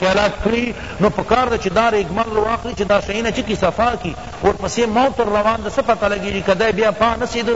خیالات کړی نو پکار ده چی دا ریګمل رو اخلی چی دا شیونه چکی صفا کی ورپسی موت روان ده څه پته لګیږی که دی بیا پا نسید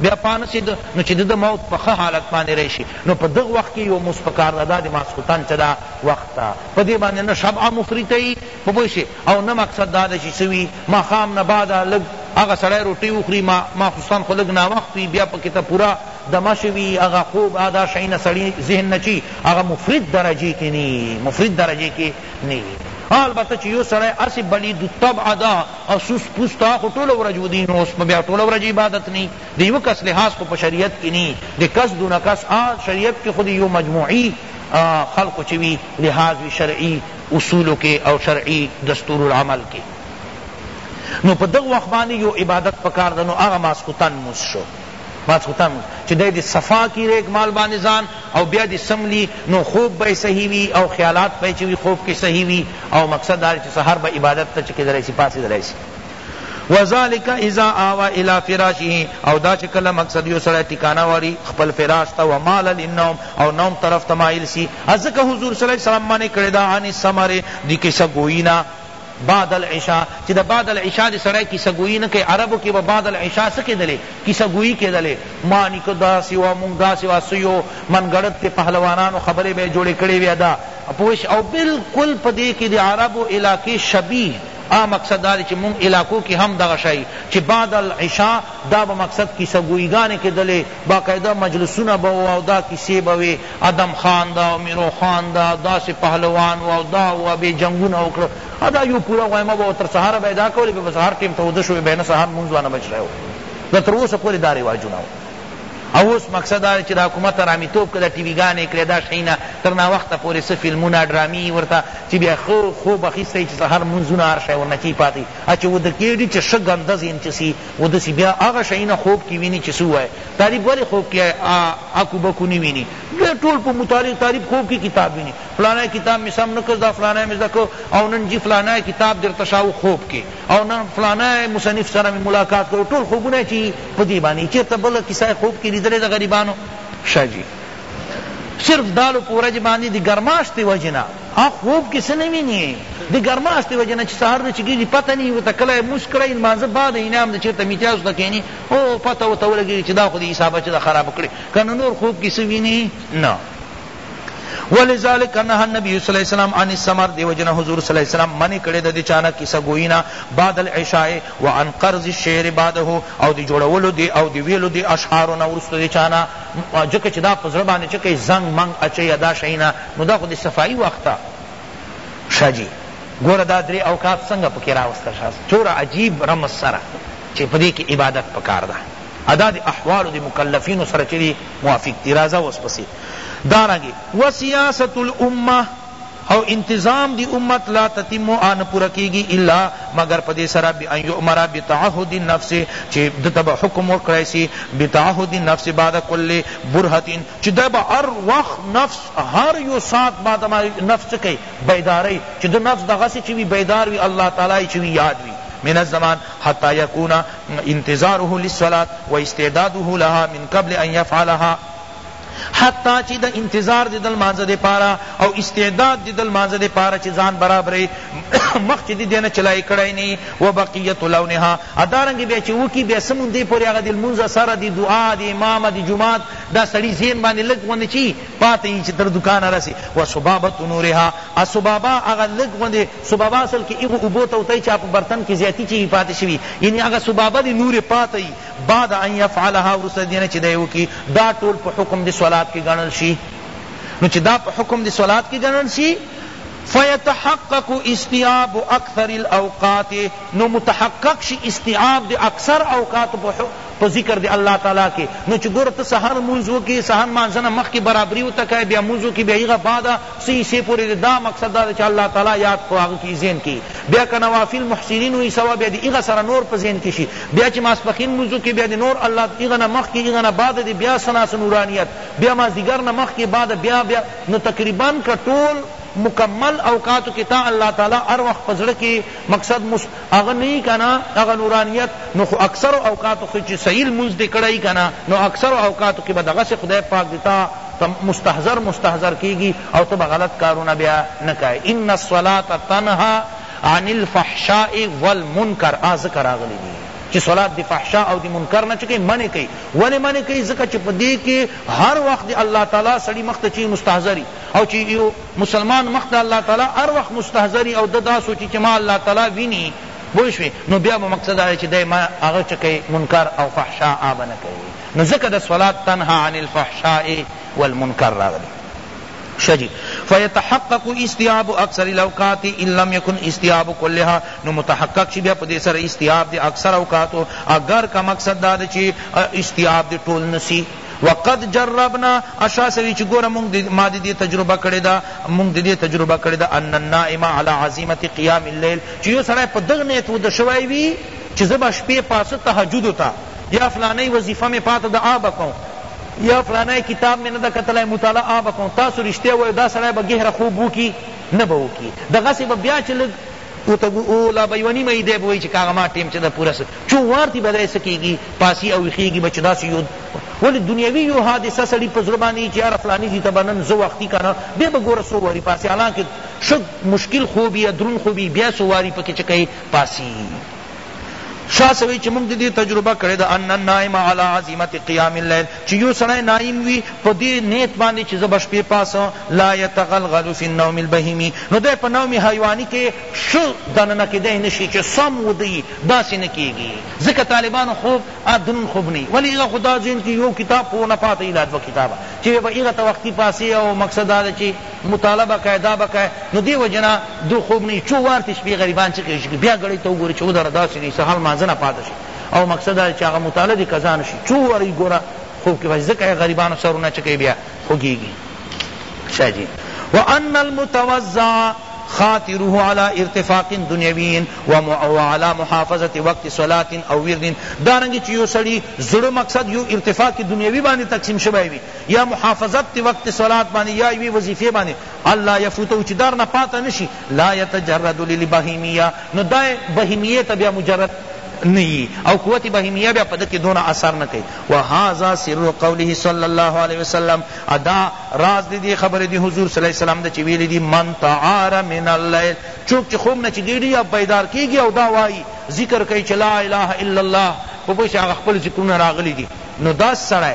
بیا پا نسید نو چی دده موت په ښه حالت باندی راشی نو په دغ وخت کی یو مس پکار ده دا دی ماسخوتن چه دا وخت ده په دی باندی نه شمع مفریته یی په پوه شی او نه مقصد دا ده چی څه وی ماښام نه بعد لږ هغه سړی روټی وخوری ماخوستن خو لږ ناوخت وی بیا پکی ته پورا دمه شوی هغه خوب ادا شی نه سړی ذهن نه چی هغه مفرد درجی کی نی مفرد درجی کی نی وی ها البته چی یو سړی اسی بلی دو طبع دا او سوس پوس تا خو ټوله ورځ ودی نو اوس بیا ټوله ورځ عبادت نی د یو کس لحاظ خو په شریعت کی نی د کس دونه کس ها شریعت کی خو د یو مجموعی خلقو چی وی لحاظ وی شرعی اصولو کی او شرعی دستور العمل کی نو په دغه وخت باندی یو عبادت پکار ده نو هغه ماسخوتن مونځ شو بات ختم هو چه دی دی صفا کی ریک مال باندی زان او بیا دی سملی نو خوب بای صحیح وی او خیالات بای چه وی خوب کی صحیح وی او مقصد داری چه سحر با عبادت تا چه کیدلای سی پاسی دلای سی وذلک اذا آوی الی فراشه او دا چه کله مقصد یو سړی ټکانه واری خپل فراش تا ومال للنوم او نوم طرف تا مائل سی ازکه حضور صلی اللہ علیہ وسلم منع کړی دا عن السمر دی کیسه گوئی نا بعد العشاء چی د بعد العشاء دی سړی کیسه گویی نه کئی عربو کی به بعد العشاء څه کیدلی کیسه گویی کیدلی ما نیکه داسی وه مونږ داسی وه څه یو من ګړد تی پهلوانانو خبری به جوړی کړی وی دا پوه شی او بلکل په دی کی دی عربو علاقی شبیه آ مقصد دا دی چی مونږ علاقو کی هم دغه شی چی بعد العشاء دا به مقصد کیسه گویی ګانی کیدلی باقاعده مجلسونه به وو او دا کیسی به وی ادم خان دا او میرو خان دا داسی پهلوان وو دا وو به جنگونه وکړل ادا یو پورا غیمه به تر سهار به دا کولی به سهار ټیم ته ودشو به نه سهار مونږ وانه بچ راو دا تر اوسه پورې دا رواجونه وو او اوس مقصد دا چې د حکومت رامی توپ کړه ټي وی ګانې کړه دا شینه تر نا وخت پورې څه فلمونه ډرامي ورته چې بیا خو خو بخیسته چې سحر منځونه هر شی ورنه چی پاتې اچ ود کېږي چې شګندز انچ سی اودسی بیا هغه شیونه خوب کی وینی چی سو وای طالب ولی خوب کی اکو بکو نه وینی بیا ټول په مطالعه طالب خوب کی کتاب وینی فلانی کتاب می سم نکړ دا فلانی می زده کړ او نن جی فلانی کتاب درته شاو خوب کی او نن فلانی مصنف سره می ملاقات کړ ټول خوبونه چی په دی باندی چیرته بل کیسه خوب کی لیدلی ده غریبانو شه جی صرف دالو په ورځ باندی دی ګرماشت دی وجی نه هغه خوب کې څه نه ویني د ګرماستې وجه نه چې سهار دی چې کېږي پته نه وي ورته کله یې لمونځ کړی لمانځه بعد یې نام دی چېرته میتیازو ته کښېني او پته ورته ولګېږي چې دا خو دې عیسی بچه ده خرابه کړې که نه نور خوب کې څه ویني نه ولذلک نهى النبي صلی الله علیه وسلم عن السمر دی وجنه حضور صلی الله علیه وسلم منی کړه د دې چانه کیسه گوینا بعد العشاء وعن قرض الشعر بعده او دی جوړولو دی او دی ویلو دی اشعار نو ورسته دی چانه جکه چې دا پزړه باندې چې زنګ منګ اچي ادا شینا نو دا خو د صفائی وخت ته شه جی ګوره دا دری اوقات څنګه پکی راوستل شه څوره عجیب رمز سره چی پدی کی عبادت پکار ده ادا د احوالو د مکلفینو سره چی دی موافق دی راځه اوس پسی دارنګه وسیاست الامه او انتظام دی امت لا تتم آن پورا کیگی الا مگر پدی سرا بی ان یؤمرا بتعهد النفس چی دتب حکم ورکړی سی بتعهد النفس بعد کل برهت چی دی به هر وخت نفس هر یو ساعت بعد ما نفس څه کئ بیدارئ چی ده نفس دغسی چی وی بیدار وی الله تعالی یی چی وی یاد وی من الزمان حتی یکون انتظاره للصلوة و استعداده لها من قبل ان یفعلها حتی چی ده انتظار دی دلمانځه دی پاره او استعداد دی دلمانځه دی پاره چی ځان برابرئ مخکی دی دینه چلائی کړی نی و بقیت لونها ادارنګ بیا چی وکی بیا څه موندی پوری هغه دی لمونځ سره دی دعا دی امام دی جماعت دا سړی ذهن باندې لږ غوندې چی پاته یی چی تر دکانه رسی و صبابت نورها ا صبابا هغه لږ غوندې صبابا اصل کی هغو اوبو ته وتای چی په برتن کی زیاتی چی پاتی شوی یعنی هغه صبابه دی نور پاته یی بعد ان یفعلها وروسته دینه چی دی وکی دا ټول په حکم دی صلات کی ګڼل شی نو چی دا په حکم دی صلات کی ګڼل شی فیتحقق استیعاب اکثر الاوقات نو متحقق شی استیعاب دی اکثر اوقات په په ذکر د الله تعالی کی نو چی ګوره ته سحر لمونځ وکی سحر لمانځه نه مخکی برابری ورته کای بیا لمونځ وکی بیا هغه بعد څه حصه پوری دی دا مقصد دا ده چی الله تعالی یاد په هغه کی ذهن کی بیا که نوافل محسنین وی سوا بیا د هغه سره نور په ذهن کی شی بیا چی ماسپښین لمونځ وکی بیا د نور الله هغه نه مخکی هغه نه بعد دی بیا څه ناڅه نورانیت بیا مازدیګر نه مخکی بعد بیا بیا نو تقریبا که ټول مکمل اوقاتو کی تا الله تعالی هر وخت په زړه کی مقصد هغه نه یی کنه هغه نورانیت نو خو اکثرو اوقاتو کښې چی صحیح لمونځ دې کړی وی کنه نو اکثرو اوقاتو کښې به دغسې خدای پاک دې تا ته مستحضر مستحضر کیږی او ته به غلط کارونه بیا نه کای ان الصلاة تنهی عن الفحشاء والمنکر آ ځکه راغلی دی چی صلاة د فحشاء او د منکر نه چه کئی منع کئی ولی منع کئی ځکه چی په دی کښې هر وخت د الله تعالی سړی مخ ته چی مستحضر وی او چی یو مسلمان مخ ته الله تعالی هر وخت مستحضری او ده دا سوچی چی ما الله تعالی وینی پوه شوی نو بیا به مقصد دا دی چی دی ما هغه چه کئی منکر او فحشاء هغه به نه کئی نو ځکه ده صلات تنهی عن الفحشاء والمنکر راغلی شه جی فیتحقق استیاب اکثر الاوقات ان لم یکن استیاب کلها نو متحقق شی بیا پدی سر استیاب دی اکثر اوقات اگر کا مقصد دا چی استیاب دی ټول نسی وقد جربنا اشا سوی چی گوره مونږ ما دی دی تجربه کړی دا مونږ دی دی تجربه کړی دا ان النائم علی عزیمت قیام اللیل چی یو سړی په دغ نیت وده شوی وی چی زبا شپې پاسه تهجد تا یا فلانی وظیفه می پاته دا آ بکوم یا فلانی کتاب می نده کتلی مطالعه آ بکوم تاسو رشتیا وای دا سړی به گهره خوب وکی نه به وکی دغسی به بیا چی لږ او ته او لا به یوه نیمه یی دی به وایی چی کاغه ما ټیم چه ده پوره سه چو وار تی به دی سه کیږی پاسی او ویښیږی به چه داسی یو ولی دنیوی یو حادثه سړی په زړه باندی چی یاره فلانی ځی ته به نن ځو وختی کنه بیا به ګوره څو واری پاسی حالانکه ښه مشکل خوب یی یا دروند خوب یی بیا څو واری پکی چه کیی پاسی شاه سوی چی موږ ددی تجربه کړی ده ان النائم علی عزیمت قیام اللیل چی یو سړی نائم وی په دی نیت باندی چی زه به شپی پاسم لا یتغلغل فی النوم البهیمی نو دی په نوم حیوانی کی ښه دننه کیدای نشی چی سم ودی داسې نه کیږی ځکه طالبانو خوب دروند خوب نه ولی هغه خو دا ذهن کی یو کتاب په نه پاته لا دوه کتابه چی به هغه ته وختی پاسی او مقصد دا ده چی مطالعه به که دا به که نو دی وجه نه دو خوب نه چو وار تی شپی غریبان چه کیږی چه بیا ګړی ته وګوری چه ودره داسی نه سهار لمانځه نه پاته شی او مقصد دا چه هغه مطالعه دی قضا نشی چو وار یی ګوره خوب کی بس ځکه غریبانو سرونه چه کیږی بیا خوږیږی شاه جی وان المتوزع خاطره علی ارتفاق دنیوی وعلی محافظت وقت صلاة او ورد دارنګه چه یو سړی زړه مقصد یو ارتفاق دنیوی باندې تقسیم شوی وی یا محافظت تی وقت صلات باندی یا یوی وظیفه باندی الا یفوتو چی درنه پاته نشی لا یتجرد للبهیمیه نو دا بهیمیه ته بیا مجرد نه یی او قوت بهیمیه بیا په ده کی دونه اثر نه کوي وهذا سر قوله صلی الله علیه وسلم ادا راز دی دی خبر دی حضور صلی الله علیه وسلم د چی ویلی دی من تعار من اللیل چوک چی خوب نه چی ګیډی یا بیدار کیږي او دا وای ذکر کوي چې لا اله الا الله په بشه خپل ذکرونه راغلي دي نو دا سړی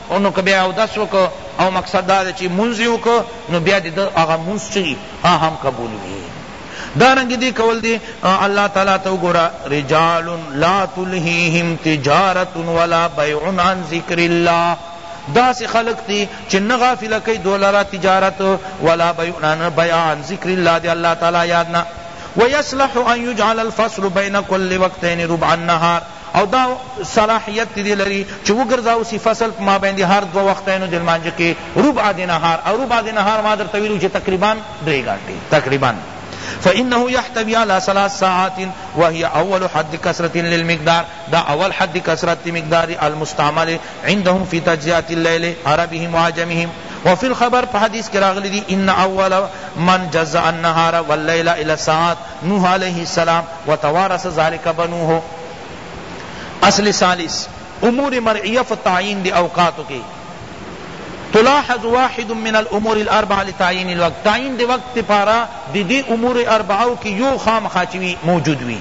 او نو که بیا اودس وکړو او مقصد دا دی چی لمونځ یی وکړو نو بیا دی ده هغه لمونځ چه وی هغه هم قبول وی دارنګه دی کول دی الله تعالی ته وګوره رجال لا تلهیهم تجارت ولا بیع عن ذکر الله داس خلق تی چه نغافل کئی دولارا تجارت ولا بیعنان بیعان ذکر اللہ دی اللہ تعالی یادنا ویصلح ان یجعل الفصل بین کل وقتین ربع النهار او دا صلاحیت دی لری چی وګرځاوسی فصل په مابین دی هر دوه وختینو دی لمانځه کی ربع دی نهار او ربع دی نهار ما درته ویلو چی تقریبا دری ګانټی تقریبا فانه یحتوی علی ثلاث ساعات وهی اول حد کثرت للمقدار دا اول حد کثرت دی مقدار المستعمل عندهم فی تجزیات اللیل عربهم وعجمهم وفي الخبر په حدیث کې راغلی دی ان اول من جزع النهار واللیل الى الساعات نوح علیه السلام وتوارث ذلک بنوه اصل ثالث امور مرعیه فی تعین دی اوقاتو کی تلاحظ واحد من الامور الاربعه لتعین الوقت تعین دی وقت پارا دی دی امور اربعو کی یو خام خاچوی موجود وی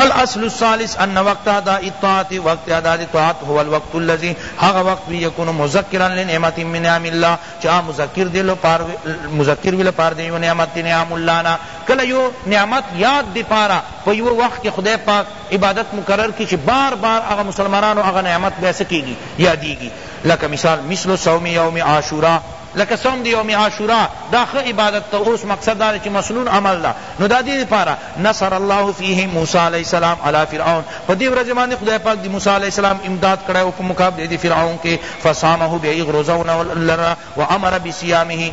الاصل الثالث ان وقت ادا اطاعت وقت ادا اطاعت هو الوقت الذي هغه وقت وی یکون مذکرا لنعمت من نعم الله چا مذکر دی لپار مذکر وی لپار دی یو نعمت دی نعم الله نا کله یو نعمت یاد دی پارا په یو وخت کې خدای پاک عبادت مقرر کی چې بار بار هغه مسلمانانو هغه نعمت به سکیږي یادیږي لکه مثال مثل صوم یوم عاشورا لکه صوم دی یوم عاشورا دا خ عبادت ته اوس مقصد دا چې مسنون عمل دا نو دا دی لپاره نصر الله فیه موسی علیہ السلام علی فرعون په دې ورځ باندې خدای پاک دی موسی علیہ السلام امداد کړه او په مقابله دی فرعون کې فصامه به غرزون لرا وامر بصيامه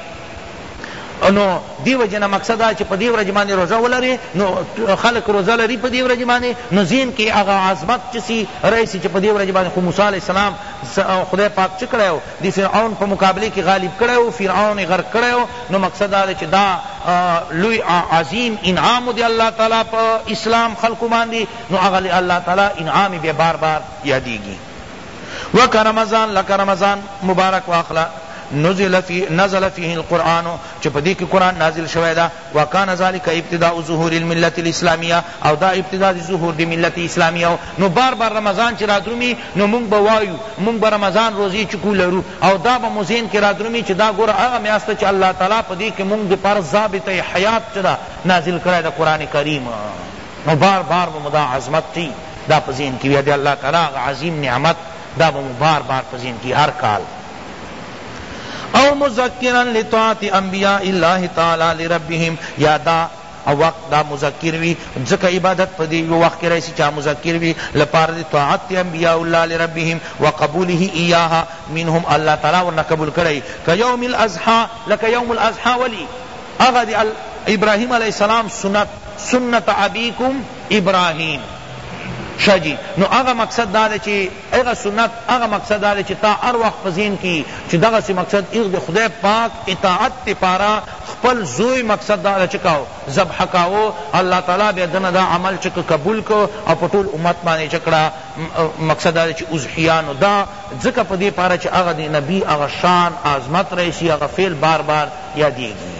نو دی وجنه مقصد دا چې په دی ورځ باندې روزه ولري نو خلق روزه لري په دی ورځ باندې نو زین کې هغه عظمت چې سی رئیس چې په دی ورځ باندې خو موسی علی السلام خدای پاک چکړو د فرعون په مقابله کی غالب کړی وو فرعون یې غرق کړی وو نو مقصد دا دی چی دا لوی عظیم انعام وو د الله تعالی په اسلام خلقو باندی نو هغه د الله تعالی انعام بیا بار بار یادیږی وکه رمضان لکه رمضان مبارک واخله نزل فیه القرآن چی په دی کی قرآن نازل شوی دا وکان ذلک ابتداء ظهور الملت الاسلامیه او دا ابتداء دی ظهور دی ملت اسلامیه و نو بار بار رمضان چی رادرومی نو مونږ به وایو مونږ به رمضان روزی چکو لرو او دا به مو ذهن کی رادرومی چی دا ګوره هغه میاشت ده چی الله تعالی په دی کی مونږ دی پاره ضابطه حیات چه ده نازل کړی ده قرآن کریم نو بار بار به مو دا عظمت چی دا په ذهن کی وی دی الله تعالی هغه عظیم نعمت دا به مو بار بار په ذهن کی هر کال او مذکرا لطاعت انبیاء الله تعالی لربهم یا دا او وقت دا مذکر وی ځکه عبادت په دی یو وخت کې راشي چا مذکر وی لپاره دی طاعت دی انبیاء الله لربهم وقبوله ایاها منهم الله تعالی ورنه قبول کړي کیوم الاضحى لك یوم الاضحى ولی هغه دی ابراهیم علیہ السلام سنت سنت ابیکم ابراهیم شجی نو هغه مقصد دا دی چې هغه سنت هغه مقصد دا دی چی تا هر وخت په ذهن کی وی چی دغسی مقصد ایغ د خدای پاک اطاعت دی پاره خپل زوی مقصد دا چه کاوه ذبح کاوه الله تعالی بیا دنه دا عمل چه که قبول که او په ټول امت باندی چه کړه مقصد دا دی چی اضحیه نو دا ځکه په دی پاره چی هغه د نبی هغه شان عظمت رئیسی هغه فعل بار بار یادیږی.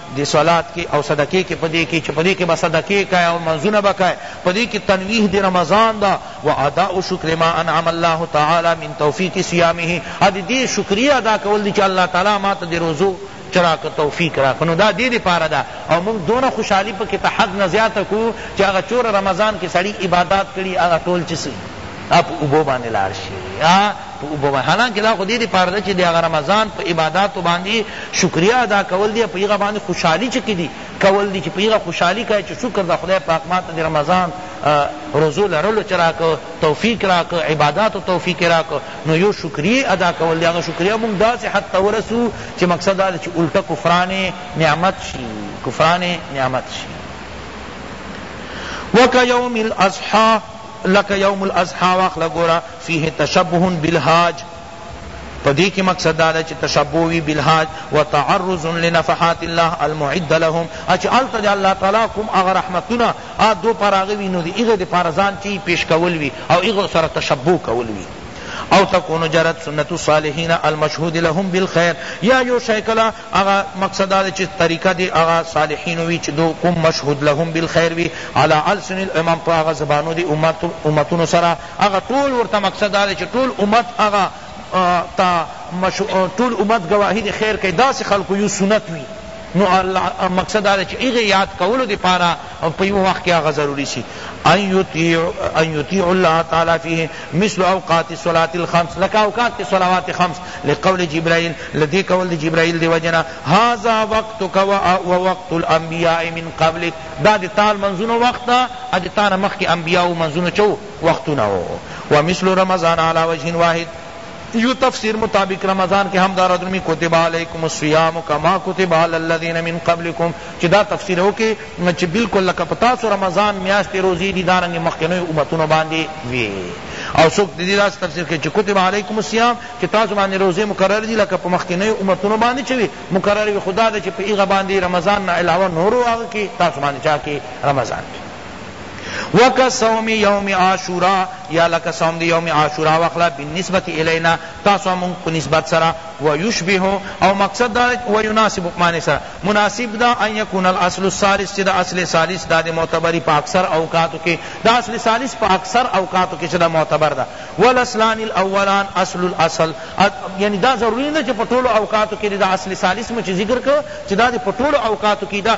دې صلات کې او صدقې کې پدې کې چې پدې کې به صدقې کوئ او لمونځونه به کوئ پدې کې تنویه د رمضان ده واداء شکر ما انعم الله تعالی من توفیق صیامه ا دې دې شکریه ادا کول دي چې الله تعالی ما ته د روزو چراک توفیق را کنو دا دې دې پاره ده او موږ دونه خوشحالي پکې ته حد نه زیات کو چې هغه چور رمضان کې سړی عبادت کړي هغه ټول چې سي اپ وبو باندې لار شي په اوبه باندې حالانکه دا خو دې لپاره ده چې د هغه رمضان په عباداتو باندې شکریه ادا کول دي او په هغه باندې خوشحالي چې کې دي کول دي چې په هغه خوشحالي کوي چې شکر ده خدای پاک ما ته د رمضان روزو لرلو چې راکړ توفیق راکړ عباداتو توفیق راکړ نو یو شکریه ادا کول دي هغه شکریه موږ داسې حد ته ورسو چې مقصد دا چې الټه کفران نعمت شي کفران نعمت شي وکیوم الاضحی لکه یوم الاضحی واخله ګوره فیه تشبه بالحاج په دی کی مقصد داده چی تشبه وی بالحاج وتعرض لنفحات الله المعد لهم اچی هلته دی الله تعالی کوم هغه رحمتونه آ دو پر هغه وی نو دی هغه دی پاره ځان چی پیش کول وی او هغه سره تشبه کول وی او تکون جرت سنت الصالحین المشهود لهم بالخیر یا یو شی کلا هغه مقصد دا دی چی طریقه دی هغه صالحینو وی چی دو کوم مشهود لهم بالخیر وی علی السن الامم په هغه زبانو دی امتونو سره هغه ټول ورته مقصد دا دی چی ټول امت هغه ته ټول امت ګواهی دی خیر کئی داسی خلقو یو سنت وی نو مقصد دا دی چی هغی یاد کولو دی پاره او په یوه وخت کی هغه ضروری چی ان یطیعو الله تعالی فیه مثل اوقات الصلوة الخمس لکه اوقات دی صلوات خمس لقول جبرائیل له دی قول دی جبرائیل دی وجه نه هذا وقتک و وقت الانبیاء من قبلک دا دی تا لمنځونو وخت ده او دی تانه مخکی انبیاء لمنځونو چه وو وختونه وو ومثل رمضان علی وجه واحد یو تفسیر مطابق رمضان کی هم دا رد نمی کتب علیکم الصیام کما کتب علی الذین من قبلکم چی دا تفسیر ہو کی چی بلکل لکه په تاسو رمضان میاشت کی روزی دی دارنګ مخکنو امتونو باندی وی او څوک دی داس تفسیر کی چی کتب علیکم الصیام چی تاسو باندی روزی مقرر دی لکه په مخکنو امتونو باندی چی وی مقرر وی خدا دا چی په هغه باندی رمضان نه علاوه نورو هغه کی تاسو باندی چا کی رمضان کی و که صوم یوم عاشورا یا لکه صوم دی یوم عاشورا واخلا بالنسبت الینا تاسو مونږ په نسبت سره و یشبه او مقصد دا و یناسب معنی سره مناسب دا ان یکون الاصل الثالث چې دا اصل ثالث دا دی معتبری په اکثر اوقاتو کې دا اصل ثالث په اکثر اوقاتو کې چې دا معتبر ده والاصلان الاولان اصل الاصل یعنی دا ضروری نه چې په ټولو اوقاتو کې دا اصل ثالث مو چې ذکر کړ چې دا په ټولو اوقاتو کې دا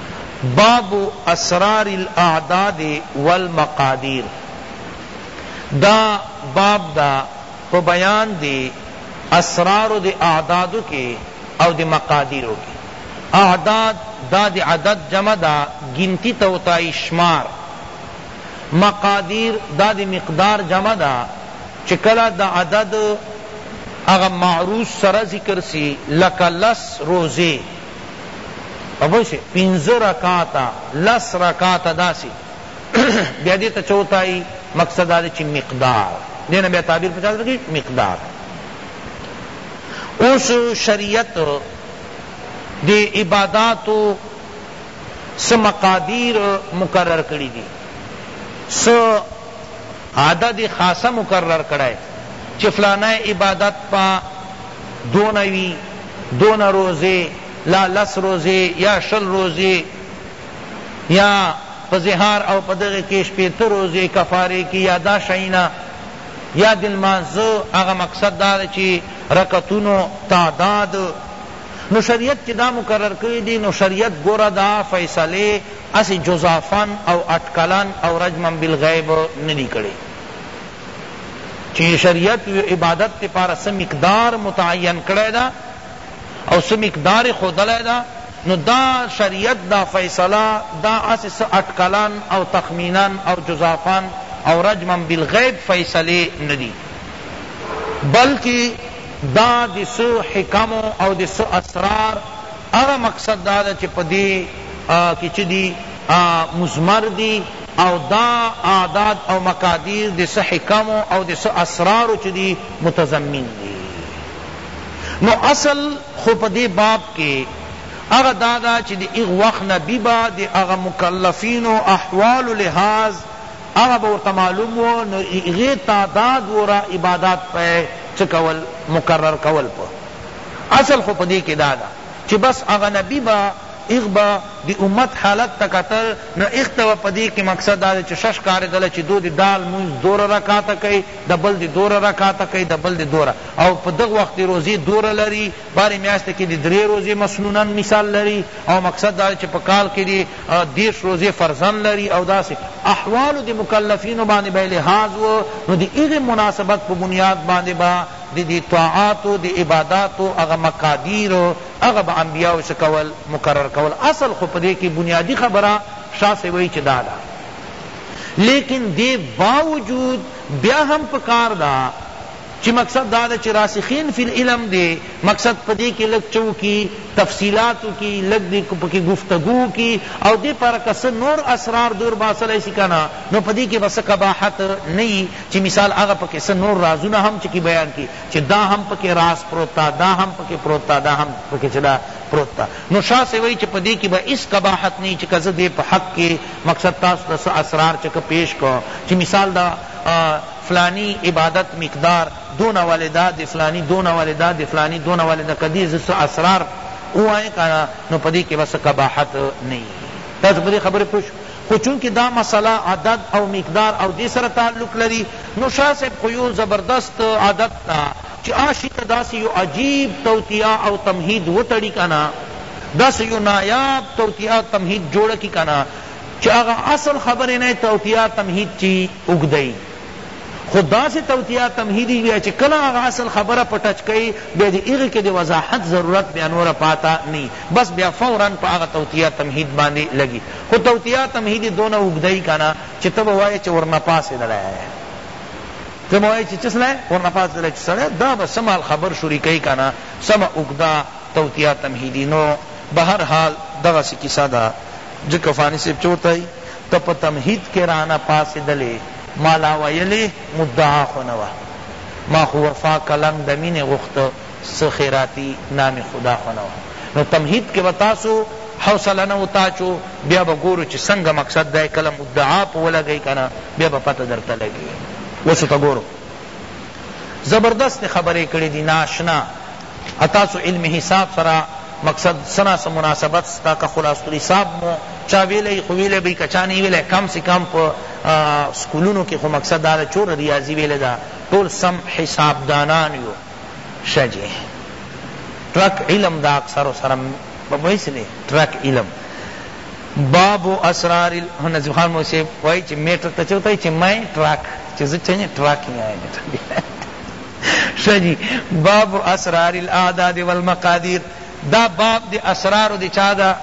باب اسرار الاعداد والمقادیر دا باب ده په بیان دی اسرارو د اعدادو کی او د مقادیرو کی اعداد دا د عدد جمع ده ګنتی ته وتای شمار مقادیر دا د مقدار جمع ده چه کله د عدد هغه معروض سره ذکر سی لکه لس روزی په پوه شوې پنځه رکعته لس رکعته داسې بیا دې ته چوتايي مقصد دا دی چې مقدار دې نه بیا تعبیر په چا سره کېږي مقدار اوس شریعت د عباداتو څه مقادیر مقرر کړي دي څه عدد یې خاصه مقرر کړی چه فلانی عبادت په دونه وی دونه روزی لا لس روزی یا شل روزی یا په ظهار او په دغه کی شپیته روزی کفاره کی یا دا شینا یا د لمانځه هغه مقصد دا ده چه رکعتونو تعداد نو شریعت چی دا مقرر کړی دی نو شریعت ګوره دا فیصلی هسی جزافا او اټکلا او رجما بالغیب ندی کړی چی شریعت یو عبادت تی پارا څه مقدار متعین کړی دا او څه مقدار ښودلی دا نو دا شریعت دا فیصله دا هسی څه اټکلا او تخمینا او جزافا او رجما بالغیب فیصلی ندی بلکه دا د څو حکمو او د څو اسرار هغه مقصد دا ده چه په دی کی چه دی مضمر دی او دا اعداد او مقادیر د څه حکمو او د څه اسرارو چه دی متضمن دی نو اصل خو په دی باب کی هغه دا ده چه د هغه وخت نه بی با د هغه مکلفینو احوالو لحاظ هغه به ورته معلوم وو نو هغه تعداد ورا عبادات پئ څه کول مقرر کول په اصل خو په دې کې دا ده چې بس هغه نبی به هغه به د امت حالت ته کتل نو هغه ته به په دې کې مقصد دا ده چې ښه ښکارېدله چې دو د دا لمونځ دوره رکعته کوي د بل د دوره رکعته کوي د بل د دوره او په دغه وخت روزې دوره لري په هرې میاشت کې دې درې روزې مسنوناً مثال لري او مقصد دا دی چې په کال کې دې دېرش روزې فرضاً لري او داسې احوالو د مکلفینو باندې به یې لحاظ و نو د هغې مناسبت په بنیاد باندې به د دې طاعاتو د عباداتو هغه مقادیر هغه به انبیاوو څه کول مقرر کول اصل خو په دې کې بنیادي خبره شاه صاحب وایي چې دا ده لیکن دې باوجود بیا هم پکار ده چی مقصد دا ده چی راسخین فی العلم دی مقصد په دی کی لږ چه وکی تفصیلات وکی لږ دی پکی گفتگو وکی او دی پاره که څه نور اسرار دور باسلای سی کنه نو په دی کی به څه قباحت نه یی چی مثال هغه پکی څه نور رازونه هم چکی بیان کی چی دا هم پکی راز پروت تا دا هم پکی پروت تا دا هم پکی چه دا پروت تا نو شاه سی وای چی په دی کی به هیڅ قباحت نه یی چی که زه دی په حق کی مقصد تاسو ته څه اسرار چه که پیش کو چی مثال دا فلانی عبادت مقدار دونه ولی ده د فلانی دونه ولی ده د فلانی دونه ولی ده که دی زه څه اسرار ووایم کنه نو په دی کی به څه قباحت نه یی تاسو په دی خبره پوه شوی خو چونکه دا مسله عدد او مقدار او دی سره تعلق لری نو شاه صاحب خو یو زبردست عدد تا چی آ شی ته داسی یو عجیب توطیه او تمهید وتړی کنه داسی یو نایاب توطیه تمهید جوړه کی کنه چی هغه اصل خبره نه توطیه تمهید چی اوږدوي خو داسې توطیه تمهیدي بیا چې کله هغه اصل خبره په ټچ کوي بیا د هغې کې د وضاحت ضرورت بیا نوره پاته نی بس بیا فورا په هغه توطیه تمهید باندې لګي خو توطیه تمهید یې دونه اوږدوي که نه چې ته به وایې چې ورنه پاڅېدلی ته به وایې چې څه سړی ورنه پاڅېدلی چې سړی دا به څه مهال خبر شروع کوي که نه سمه اوږده توطیه تمهیدي نو بهرحال دغسې کیسه ده ځکه فاني صاحب چې ورته ته په تمهید کې رانه پاڅېدلې، ما لا ویلې مدعا خو نه وه، ما خو وفا کلنګ د مینې غوښته، څه خیراتی نام خدا خو نه وه. نو تمهید کې به تاسو حوصله نه وتاچو، بیا به ګورو چې څنګه مقصد دی، کله مدعا په ولګوي کنه بیا به پته درته لګي. اوس ورته ګورو. زبردست خبرې کړې دي نااشنا. ها تاسو علم حساب سره مقصد څه نا څه مناسبت سته که خلاصة الحساب مو چا ویلی خو ویلی به یی که چا نه یی ویلی کم سے کم په سکولونو کی خو مقصد دا ده چور ریاضی ویلی ده ټول سم حساب دانان یو شه جی ټرک علم دا اکثر سره په ویسلی ټرک علم باب اسرار ال... نظیم خان موسی وای چې میټر ته چوتای چې مې ټرک چې زه چنه ټرک نه آیم شه جی باب اسرار الاعداد والمقادیر دا باب د اسرارو د چا ده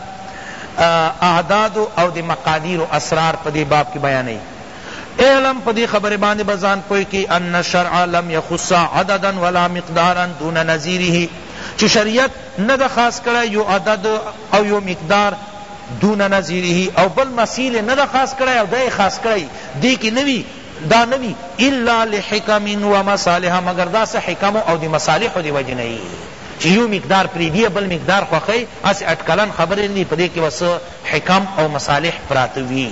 اعدادو او د مقادیرو اسرار په دی باب کی بیانوی اعلم په دی خبره باندې به ځان پوه کی ان الشرع لم یخص عددا ولا مقدارا دون نظیره چې شریعت نه ده خاص کړی یو عدد او یو مقدار دون نظیره او بل مثیل نه ده خاص کړی او دی خاص کړی دی کی نوی دا نه وی الا لحکم و مصالح مگر دا څه حکم او دی مصالحو دی وجی نه یی چی یو مقدار پریدی بل مقدار خوښی هسی اټکلا خبری نه دی پدی کی به څه حکم او مصالح پراته وی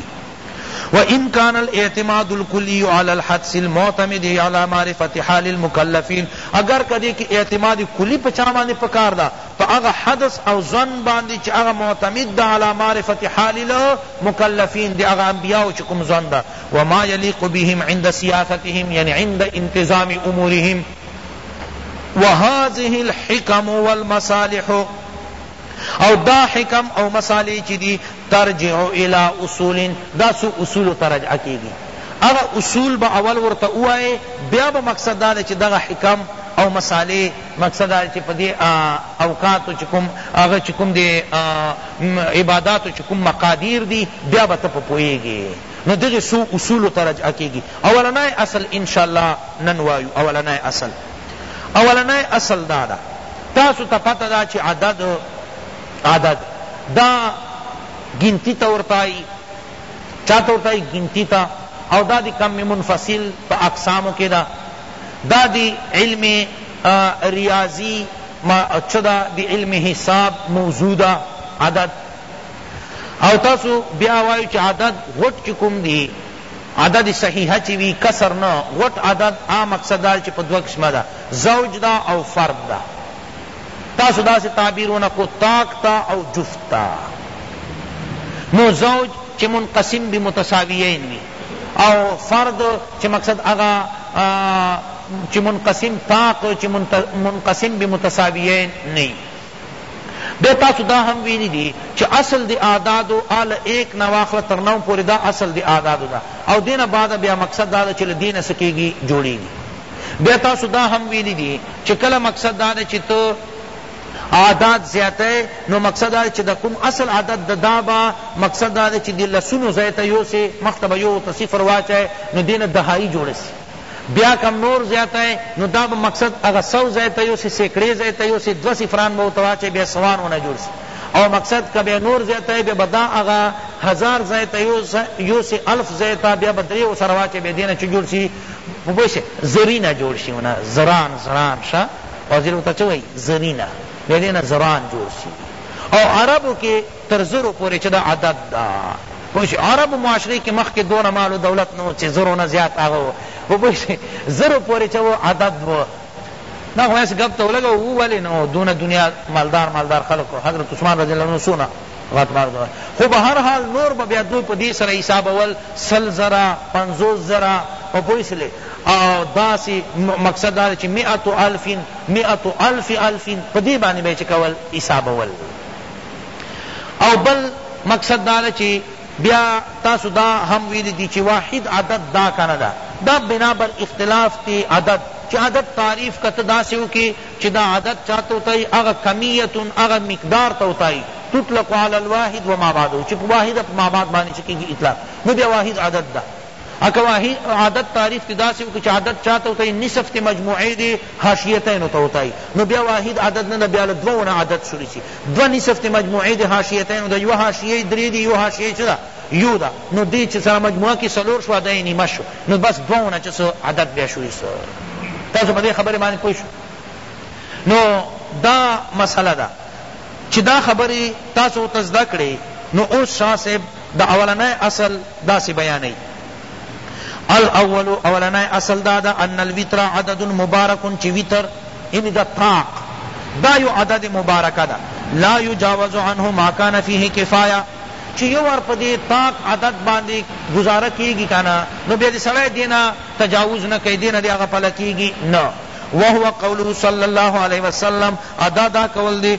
وان کان الاعتماد الکلی علی الحدس المعتمد علی معرفت حال المکلفین اگر کدی کی اعتماد کلی په چا باندې پکار دا په هغه حدس او ظن باندې چې هغه معتمد دا علی معرفت حال المکلفین دی هغه انبیاء چې کوم ظن دا وما يليق بهم عند سياستهم يعني عند انتظام امورهم وهذه الحکم والمصالح او دا حکم او مصالح چی دی ترجع الى اصول دا سو اصول ترجع کیگی اغا اصول با اول ورته اوائے بیا با مقصد دا چی دغا حکم او مصالح مقصد دا چی پا دی اوقات چکم اغا چکم دی عبادات چکم مقادیر دی بیا با تا پا پوئیگی نو دغی څو اصولو ته رجعه کیږی اولنای اصل انشاالله نن وایو اولنای اصل اولنای اصل دا ده تاسو ته پته ده چی عدد عدد دا ګنتی ته ورته ای چا ته ورته ای ګنتی ته او دا دی کم منفصل په اقسامو کی ده دا دی علم ریاضی ما چدا دی علم حساب موضوع ده عدد او تاسو بیا وایو چې عدد غټ چې کوم دی عدد صحیحه چی وی کسر نه غټ عدد عام مقصد دا چې په دوه قسمه ده زوج دا او فرد دا تاسو دا سے تعبیرونه کو تاک تا او جفت تا نو زوج چې منقسم به متساویین وی او فرد چې مقصد هغه چې منقسم تاک چې منقسم به متساویین نه بیا تاسو دا هم ویلی دی چی اصل دی اعدادو آ له ایک نه واخله تر نو پوری دا اصل دی اعدادو ده او دینه بعد بیا مقصد دا ده چی له دینه څه کیږی جوړیږی بیا تاسو دا هم ویلی دی چی کله مقصد دا ده چی ته اعداد زیاته نو مقصد دا چې د کوم اصل عدد د دا با مقصد دا چې د لسونو زیاته یو سه مختبه یو ته صفر واچای نو دینه دهایی جوړ سی بیا که نور زیاتای نو دا به مقصد هغه سو ځای ته یوسې سیکړې ځای ته یوسې دوه صفران به ورته واچوې بیا سوان ونه جوړ سي او مقصد که بیا نور زیاتای بیا به دا هغه هزار ځای ته یوسې الف ځای ته بیا به درې ورسره واچوې بیا دې نه څه جوړ سي پوه شوې زرینه جوړ شي ونه زران زران ښه فاضل ورته څه وایي زرینه بیا دې نه زران جوړ سي او عربو کې تر زرو پورې چه دا عدد دا پوش عرب معاشرې کې مخکې دونه مال و دولت نو چه زرو نه زیات هغه و پوش زرو پورې چه و عدد و نا خو ایس گپ تو لگا و ولی نو دونه دنیا مالدار مالدار خلق حضرت عثمان رضی اللہ عنہ سونا غت مال دار خو به هر حال نور به بیا دوی په دې سره حساب اول سل زرا پنځوس زرا په پوه شلې او داسې مقصد دا چې مئت الفین مئت الف الفین په دې باندې به چې کول حساب اول او بل مقصد دا ده چی بیا تاسو دا هم ویلی دی چی واحد عدد دا کنه دا دا بنا بر اختلاف تی عدد چی عدد تعریف که ته داسی وکی چی دا عدد چا ته وتای هغه کمیت هغه مقدار ته وتای تطلق علی الواحد و ما بعده چی په واحد او په ما بعد باندی چه کیږی اطلاق نو بیا واحد عدد دا اکه واهی عدد تعریف تی داسی وکی چه عدد چاته وتای نصف تی مجموعه دی حاشیتینو ته وتای نو بیا واحد عدد نه بیا له دوه نه عدد شروع شي دوه نصف تی مجموعه دی حاشیتینو ده یو حاشیه درې دی یو حاشیه چه ده یو ده نو دی چه سره مجموعه کی سلور شو ده نیمه شو نو بس دوه نه چه عدد بیا شروع شو تاسو په دې خبره باندې پوه شو نو دا مسئله ده چه دا خبری تاسو تزده کړی نو اوس شاہ صاحب د اولنی اصل داسی بیانوی، الاول اولنی اصل دا ده ان الوتر عدد مبارک چی وتر یعنی دا طاق دا یو عدد مبارک ده لا یجاوز عنه ما کان فیه کفایه چی یو وار په دی طاق عدد باندی گزاره کیږی کنه نو بیا دی سړی دینا تجاوز نه کوي دینه دی هغه پله کیږی نه وهو قوله صلی الله علیه وسلم ادا دا قول دی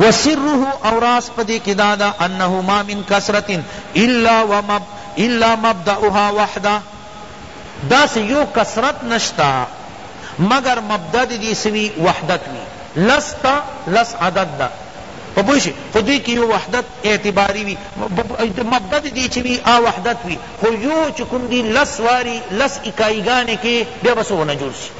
وسره او راز په دې کې دا ده انه ما من کثرت الا ومب الا مبدأها وحده داس یو کثرت نشتا مگر مبدأ دی سوی وحدت وی لس تا لس عدد دا په پوه شي خو دوی کې یو وحدت اعتباري وي مبدا د دې چې وي آ وحدت وي خو یو چې کوم دي لس واري لس اکایګانې کې بیا به څه ونه جوړ شي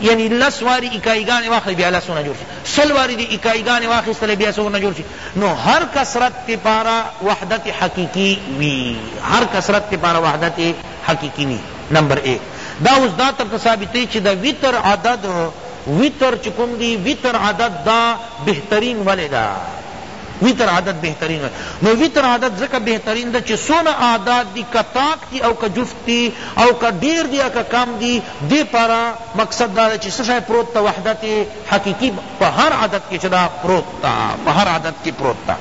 یعنی لس واری اکائی ګانی واخلی بیا لس ورنه جوړ شی سل واری دی اکائی ګانی واخیستلی بیا څو ورنه جوړ شی نو هر کثرت تی پاره وحدت حقیقی وی هر کثرت تی پاره وحدت حقیقی وی نمبر ایک دا اوس دا ترته ثابتوی چی د وتر عدد وتر چی کوم دی وتر عدد دا بهترین ولی دا وتر عدد بهترین ولی نو وتر عدد ځکه بهترین ده چی څونه اعداد دی که تاک تی او که جفت تی او که ډیر دی او که کم دی دې پاره مقصد دا دئ چي څه شئ پروت ته وحدت حقیقی په هر عدد کي چي دا پروت ته په هر عدد کي پروت ته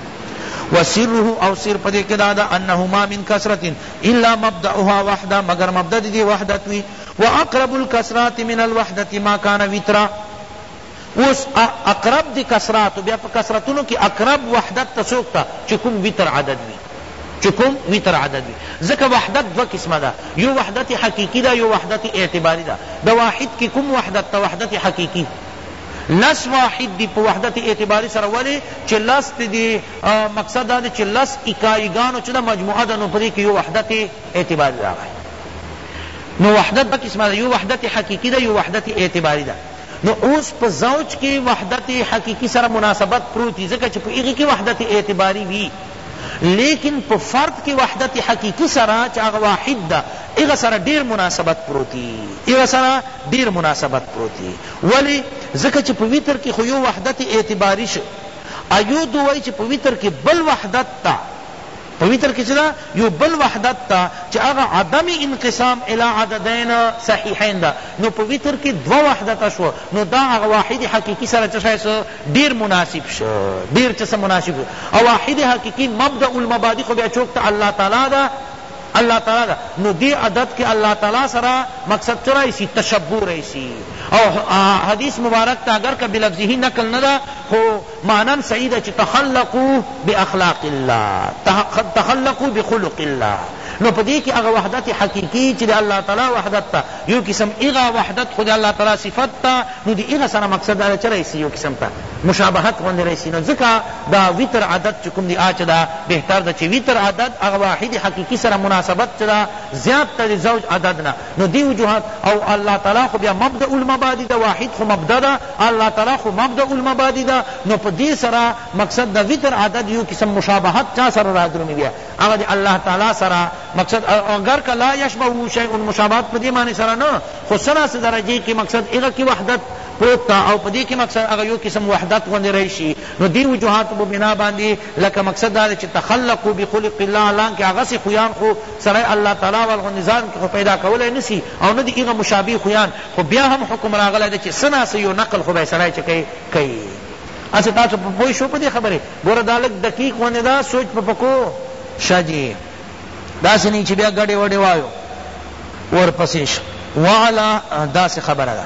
وسره او سر پدې کي دا ده انه ما من کسرة الا مبدأها وحدة مگر مبدأ ددې وحدت وي واقرب الکسرات من الوحدة ما کان وترا اوس ا اقرب دي کسراتو بیا په کسرتونو کی اقرب وحدت ته څوک ته چی کوم وتر عدد وی چی کوم وتر عدد وی ځکه وحدت دوه قسمه ده یو وحدت حقیقی ده یو وحدت اعتباری ده د واحد کی کوم وحدت ته وحدت حقیقی لس واحد دی په وحدت اعتباری سره ولی چی لس دی مقصد دا دی چی لس اکایگانو چی دا مجموعه دا نو پدی که یو وحدت اعتباری راغی نو وحدت دا قسمه دا یو وحدت حقیقی دا یو وحدت اعتباری دا نو اوس په زوج کی وحدت حقیقی سره مناسبت پروت وی ځکه چه په هغی کی وحدت اعتباری وی لیکن په فرد کی وحدت حقیقی سره چه هغه واحد ده هغه سره ډیر مناسبت پروت وی هغه سره ډیر مناسبت پروت وی ولی ځکه چه په وتر کی خو یو وحدت اعتباری شو ایو دو وای چه په وتر کی بل وحدت تا په وتر کښې دا یو بل وحدت ده چه هغه عدم انقسام الی عددین صحیحین ده نو په وتر کښې دوه وحدته شو نو دا هغه واحد حقیقی سره چه شای شو ډیر مناسب شو ډیر چه سه مناسب شو او واحد حقیقی مبدأ المبادی خو بیا چوک ته الله تعالی ده اللہ تعالی دا نو دی عدد کے اللہ تعالی سرا مقصد چرا اسی تشبہ رئیسی او حدیث مبارک تا اگر کبھی لفظی نقل ندا خو معنی صحیح ده چی تخلقو باخلاق الله تخلقو بخلق الله نو په دی کی هغه وحدت حقیقی چی د الله تعالی وحدت ته یو قسم هغه وحدت خو د الله تعالی صفت ته نو دی هغه سره مقصد دا چه رئیسی یو قسم ته مشابهت غوندی رئیسی نو ځکه دا وتر عدد چی کوم دی آ چه دا بهتر ده چی وتر عدد هغه واحد حقیقی سره مناسبت چه دا زیات تر زوج عدد نه نو دې وجوهات او الله تعالی خو بیا مبدأ المبادی ده واحد خو مبدأ ده الله تعالی خو مبدأ المبادی ده نو په دې سره مقصد د وتر عدد یو قسم مشابهت چا سره رادرومي بیا هغه د الله تعالی سره مقصد اگر که لا یشبهه شیء مشابهت په دې معنی سره نه خو سره سره درجه کې مقصد هغه کې وحدت پروت تا او پدې کې مقصد هغه یو قسم وحدت غوندې راشي نو دې وجوهات په بنا باندې لکه مقصد دا دی چی تخلقو بخلق الله حالانکه هغسی خویان خو سړی الله تعالی وال غوندی ځان کی خو پیدا کولای نسی او نه دی هغه مشابه خویان خو بیا هم حکم راغلی دی چی څه نا څه یو نقل خو به سړی چه کئی کئی اسی تاسو پوه شو په دې خبره ګوره دا لږ دقیق غوندې ده سوچ په پکو شه جی داسې نه چې بیا ګډې وډې وایو ورپسې شه وعلا داسې خبره ده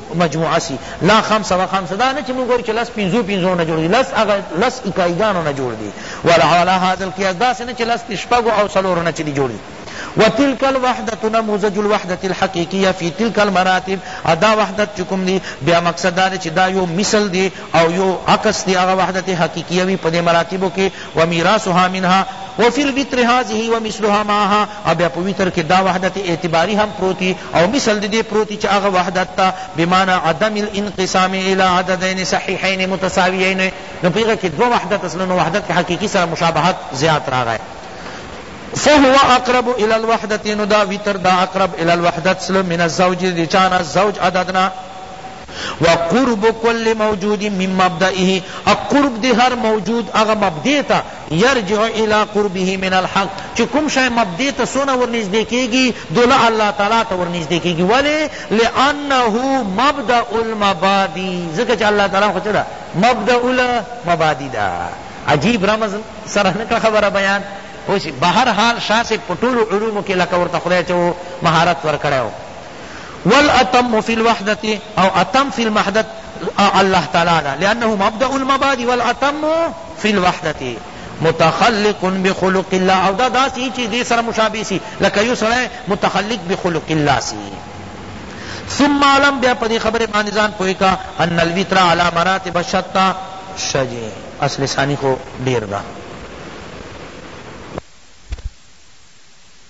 مجموعه سی لا خمسه و خمسه دا نه چی مونږ وایو چی لس پنځو پنځو نه جوړ دی لس هغه لس اکائی ګانو نه جوړ دی ولا علی هذا القیاس داسی نه چی لس دی شپږو او څلورو نه چی دی جوړ دی وتلك الوحدة نموذج الوحدة الحقيقية في تلك المراتب ادا وحدت چکم دی بیا مقصد دا چی دا یو مثل دی او یو عکس دی اغا وحدت حقیقیہ وی پدے مراتبو کی ومیراثها منها وفی الوتر هذه ومثلها معها او بیا په وتر کې دا وحدت اعتباری هم پروت وي او مثل د دې پروت وي چې هغه وحدت ته بمعنی عدم الانقسام الی عددین صحیحین متساویین نو په هغه کې دوه وحدت اصلا نو وحدت حقیقی سره مشابهت زیات راغی فهو اقرب الى الوحدت نو دا وتر دا اقرب الى الوحدت سلو من الزوج دی چانا الزوج عددنا وقرب کل موجود من مبدئه او قرب دی هر موجود هغه مبدئ ته یرجع الی قربه من الحق چی کوم شی مبدئ ته څونه ورنږدې کیږي دله الله تعالی ته ورنږدې کیږي ولی لانه مبدأ المبادی ځکه چې الله تعالی خو څه ده مبدأ المبادی ده عجیب رمز سره نه خبره بیان اوس بهر حال شاه سے پټول علوم کې لکه ورته خدای چې مهارت ورکړیو والاتم فی الوحدة او اتم فی المحدت الله تعالی دا لانه مبدأ المبادی والاتم فی الوحدة متخلق بخلق الله او دا داسی چی دی سره مشابه سی لکه یو سره متخلق بخلق الله سی ثم علم بیا پدی خبر باندې ځان پوی کا ان الوتر علی مراتب شتا شجی اصل ثانی خو ډیر دا